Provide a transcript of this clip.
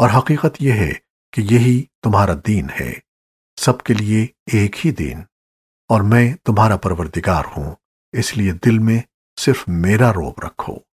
और हकीकत यह है कि यही तुम्हारा दीन है। सबके लिए एक ही दीन। और मैं तुम्हारा परवरदिगार हूँ, इसलिए दिल में सिर्फ़ मेरा रोब रखो।